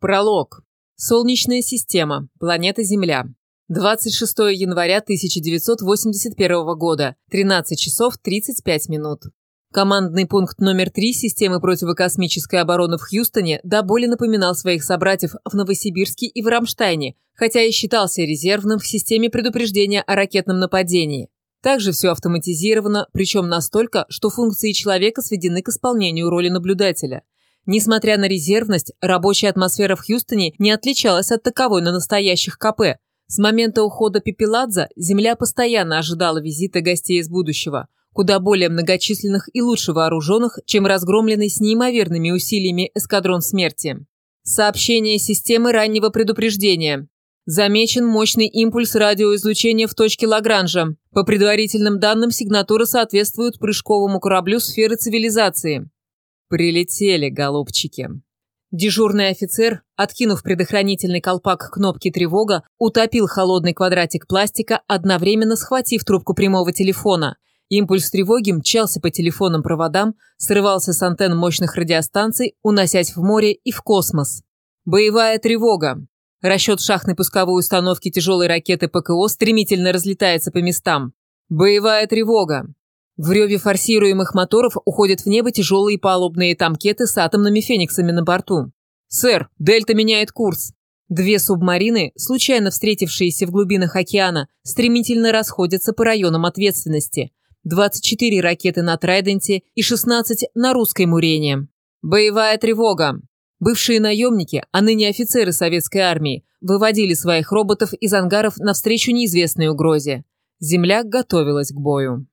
Пролог. Солнечная система. Планета Земля. 26 января 1981 года. 13 часов 35 минут. Командный пункт номер 3 системы противокосмической обороны в Хьюстоне до боли напоминал своих собратьев в Новосибирске и в Рамштайне, хотя и считался резервным в системе предупреждения о ракетном нападении. Также все автоматизировано, причем настолько, что функции человека сведены к исполнению роли наблюдателя – Несмотря на резервность, рабочая атмосфера в Хьюстоне не отличалась от таковой на настоящих КП. С момента ухода Пепеладзе Земля постоянно ожидала визита гостей из будущего, куда более многочисленных и лучше вооруженных, чем разгромленный с неимоверными усилиями эскадрон смерти. Сообщение системы раннего предупреждения. Замечен мощный импульс радиоизлучения в точке Лагранжа. По предварительным данным, сигнатура соответствует прыжковому кораблю сферы цивилизации. «Прилетели, голубчики!» Дежурный офицер, откинув предохранительный колпак кнопки «Тревога», утопил холодный квадратик пластика, одновременно схватив трубку прямого телефона. Импульс тревоги мчался по телефонным проводам, срывался с антенн мощных радиостанций, уносясь в море и в космос. Боевая тревога. Расчет шахтной пусковой установки тяжелой ракеты ПКО стремительно разлетается по местам. Боевая тревога. В реве форсируемых моторов уходят в небо тяжелые палубные тамкеты с атомными фениксами на борту. «Сэр, Дельта меняет курс!» Две субмарины, случайно встретившиеся в глубинах океана, стремительно расходятся по районам ответственности. 24 ракеты на Трайденте и 16 на русской Мурене. Боевая тревога. Бывшие наемники, а ныне офицеры советской армии, выводили своих роботов из ангаров навстречу неизвестной угрозе. Земля готовилась к бою.